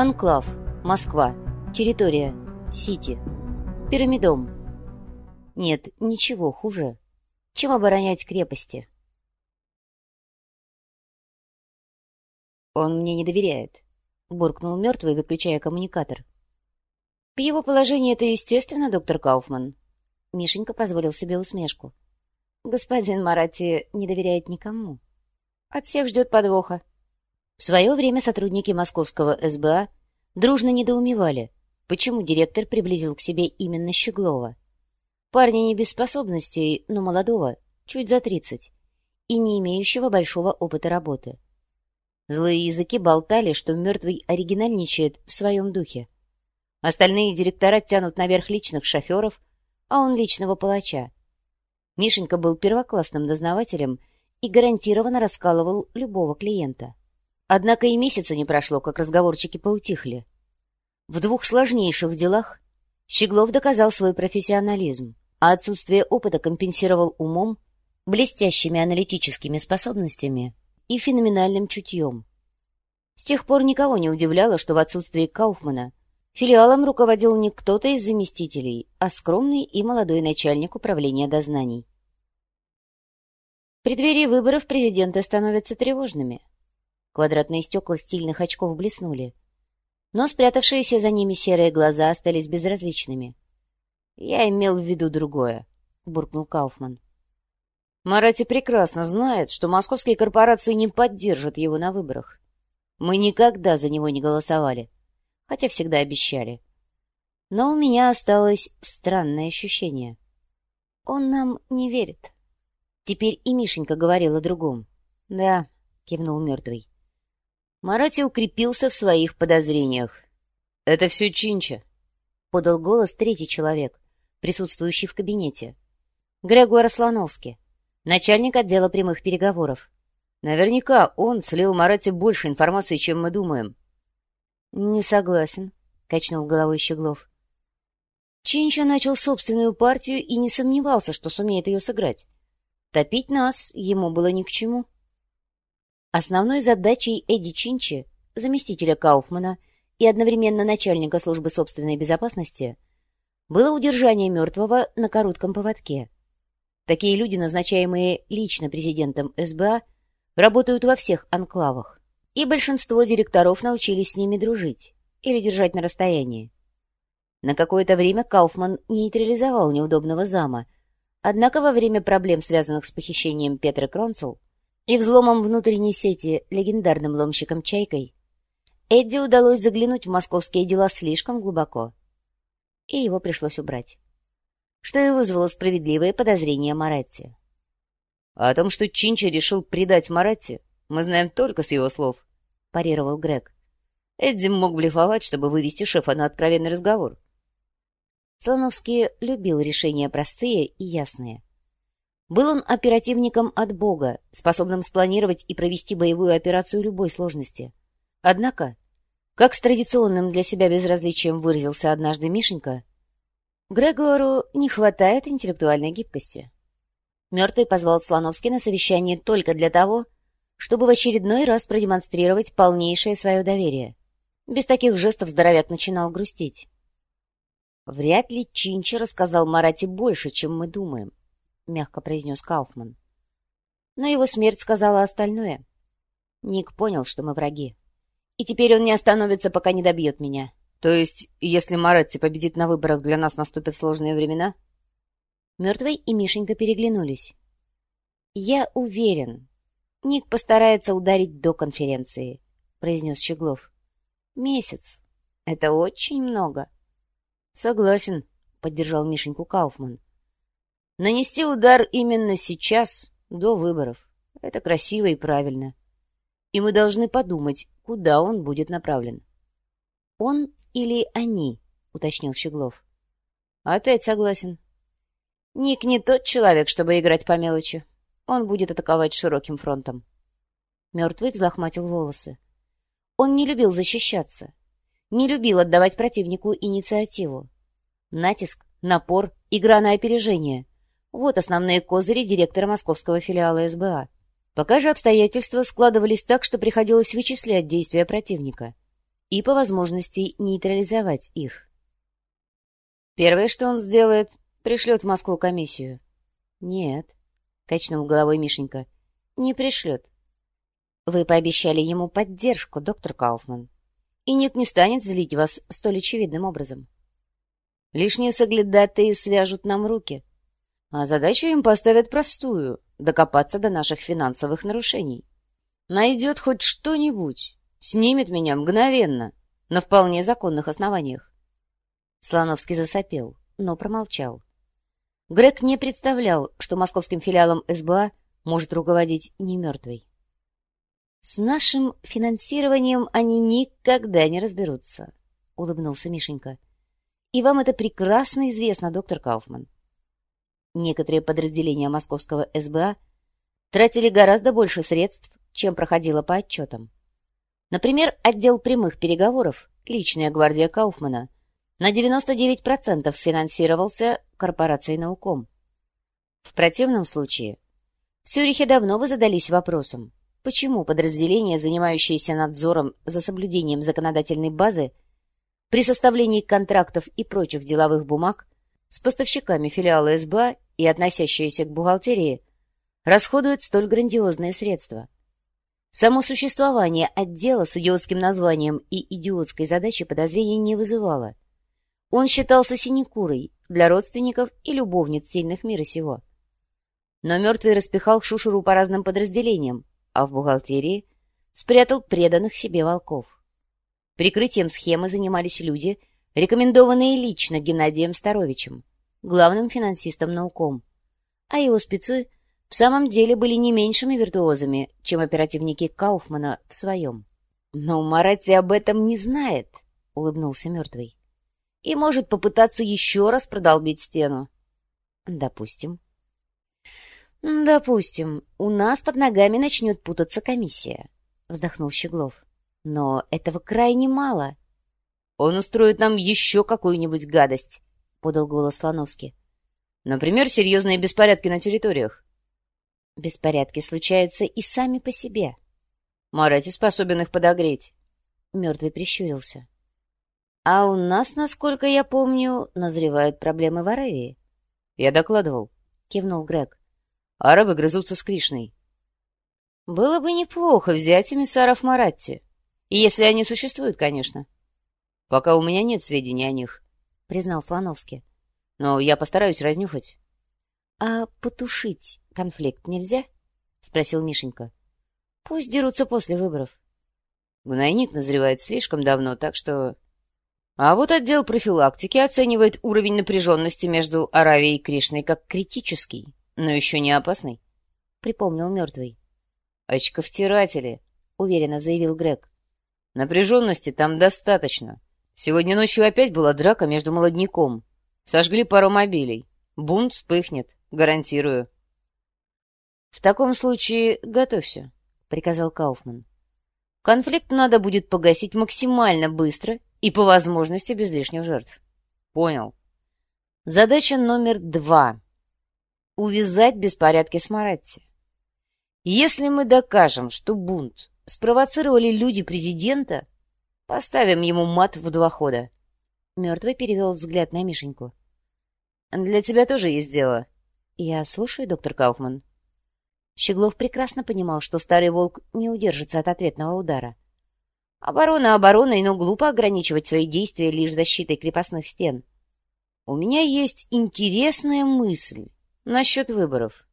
Анклав. Москва. Территория. Сити. Пирамидом. Нет, ничего хуже, чем оборонять крепости. Он мне не доверяет, — буркнул мертвый, выключая коммуникатор. В его положении это естественно, доктор Кауфман. Мишенька позволил себе усмешку. Господин Марати не доверяет никому. От всех ждет подвоха. В свое время сотрудники московского СБА дружно недоумевали, почему директор приблизил к себе именно Щеглова. Парня не без способностей, но молодого, чуть за тридцать, и не имеющего большого опыта работы. Злые языки болтали, что мертвый оригинальничает в своем духе. Остальные директора тянут наверх личных шоферов, а он личного палача. Мишенька был первоклассным дознавателем и гарантированно раскалывал любого клиента. Однако и месяца не прошло, как разговорчики поутихли. В двух сложнейших делах Щеглов доказал свой профессионализм, а отсутствие опыта компенсировал умом, блестящими аналитическими способностями и феноменальным чутьем. С тех пор никого не удивляло, что в отсутствии Кауфмана филиалом руководил не кто-то из заместителей, а скромный и молодой начальник управления дознаний. В преддверии выборов президенты становятся тревожными. Квадратные стекла стильных очков блеснули. Но спрятавшиеся за ними серые глаза остались безразличными. «Я имел в виду другое», — буркнул Кауфман. «Марати прекрасно знает, что московские корпорации не поддержат его на выборах. Мы никогда за него не голосовали, хотя всегда обещали. Но у меня осталось странное ощущение. Он нам не верит». Теперь и Мишенька говорил о другом. «Да», — кивнул мертвый. Марати укрепился в своих подозрениях. «Это все Чинча», — подал голос третий человек, присутствующий в кабинете. Грегор Аслановский, начальник отдела прямых переговоров. Наверняка он слил Марати больше информации, чем мы думаем. «Не согласен», — качнул головой Щеглов. Чинча начал собственную партию и не сомневался, что сумеет ее сыграть. Топить нас ему было ни к чему. Основной задачей Эдди Чинчи, заместителя Кауфмана и одновременно начальника службы собственной безопасности, было удержание мертвого на коротком поводке. Такие люди, назначаемые лично президентом СБА, работают во всех анклавах, и большинство директоров научились с ними дружить или держать на расстоянии. На какое-то время Кауфман нейтрализовал неудобного зама, однако во время проблем, связанных с похищением Петра Кронцел, и взломом внутренней сети легендарным ломщиком Чайкой, Эдди удалось заглянуть в московские дела слишком глубоко, и его пришлось убрать, что и вызвало справедливые подозрения Маратти. А о том, что Чинчи решил предать Маратти, мы знаем только с его слов, — парировал Грег. Эдди мог блефовать, чтобы вывести шефа на откровенный разговор. Слоновский любил решения простые и ясные — был он оперативником от Бога, способным спланировать и провести боевую операцию любой сложности. Однако, как с традиционным для себя безразличием выразился однажды Мишенька, Грегору не хватает интеллектуальной гибкости. Мертвый позвал Слоновский на совещание только для того, чтобы в очередной раз продемонстрировать полнейшее свое доверие. Без таких жестов здоровяк начинал грустить. Вряд ли Чинча рассказал Марате больше, чем мы думаем. — мягко произнес Кауфман. Но его смерть сказала остальное. Ник понял, что мы враги. И теперь он не остановится, пока не добьет меня. То есть, если Моретти победит на выборах, для нас наступят сложные времена? Мертвый и Мишенька переглянулись. Я уверен, Ник постарается ударить до конференции, произнес Щеглов. Месяц. Это очень много. Согласен, поддержал Мишеньку Кауфман. Нанести удар именно сейчас, до выборов. Это красиво и правильно. И мы должны подумать, куда он будет направлен. «Он или они?» — уточнил Щеглов. «Опять согласен. Ник не тот человек, чтобы играть по мелочи. Он будет атаковать широким фронтом». Мертвый взлохматил волосы. Он не любил защищаться, не любил отдавать противнику инициативу. Натиск, напор, игра на опережение — вот основные козыри директора московского филиала СБА. Пока же обстоятельства складывались так, что приходилось вычислять действия противника. и по возможности нейтрализовать их. Первое, что он сделает, пришлет в Москву комиссию. Нет, качнул головой Мишенька, не пришлет. Вы пообещали ему поддержку, доктор Кауфман, и Ник не станет злить вас столь очевидным образом. Лишние соглядатые свяжут нам руки, а задачу им поставят простую — докопаться до наших финансовых нарушений. Найдет хоть что-нибудь, снимет меня мгновенно, на вполне законных основаниях. Слановский засопел, но промолчал. Грег не представлял, что московским филиалом СБА может руководить не мертвый. «С нашим финансированием они никогда не разберутся», — улыбнулся Мишенька. «И вам это прекрасно известно, доктор Кауфман. Некоторые подразделения московского СБА тратили гораздо больше средств, чем проходило по отчетам. Например, отдел прямых переговоров, личная гвардия Кауфмана, на 99% финансировался корпорацией науком. В противном случае в Цюрихе давно бы задались вопросом, почему подразделения, занимающиеся надзором за соблюдением законодательной базы, при составлении контрактов и прочих деловых бумаг с поставщиками филиала СБА и относящиеся к бухгалтерии, расходуют столь грандиозные средства. Само существование отдела с идиотским названием и идиотской задачей подозрений не вызывало. Он считался синекурой для родственников и любовниц сильных мира сего. Но мертвый распихал шушеру по разным подразделениям, а в бухгалтерии спрятал преданных себе волков. Прикрытием схемы занимались люди, рекомендованные лично Геннадием Старовичем, главным финансистом науком, а его спецы в самом деле были не меньшими виртуозами, чем оперативники Кауфмана в своем. «Но Марати об этом не знает», — улыбнулся мертвый, «и может попытаться еще раз продолбить стену». «Допустим». «Допустим, у нас под ногами начнет путаться комиссия», — вздохнул Щеглов. «Но этого крайне мало». «Он устроит нам еще какую-нибудь гадость», — подал голос Слановский. «Например, серьезные беспорядки на территориях». «Беспорядки случаются и сами по себе». «Марати способен их подогреть». Мертвый прищурился. «А у нас, насколько я помню, назревают проблемы в Аравии». «Я докладывал», — кивнул Грег. Арабы грызутся с Кришной. Было бы неплохо взять эмиссаров Маратти. Если они существуют, конечно. Пока у меня нет сведений о них, — признал Слановский. Но я постараюсь разнюхать. — А потушить конфликт нельзя? — спросил Мишенька. — Пусть дерутся после выборов. Гнойник назревает слишком давно, так что... А вот отдел профилактики оценивает уровень напряженности между Аравией и Кришной как критический но еще не опасный, — припомнил мертвый. — Очковтиратели, — уверенно заявил Грег. — Напряженности там достаточно. Сегодня ночью опять была драка между молодняком. Сожгли пару мобилей. Бунт вспыхнет, гарантирую. — В таком случае готовься, — приказал Кауфман. — Конфликт надо будет погасить максимально быстро и по возможности без лишних жертв. — Понял. Задача номер два — увязать беспорядки с Маратти. Если мы докажем, что бунт спровоцировали люди президента, поставим ему мат в два хода. Мертвый перевел взгляд на Мишеньку. Для тебя тоже есть дело. Я слушаю, доктор Кауфман. Щеглов прекрасно понимал, что старый волк не удержится от ответного удара. Оборона обороной, но глупо ограничивать свои действия лишь защитой крепостных стен. У меня есть интересная мысль насчет выборов.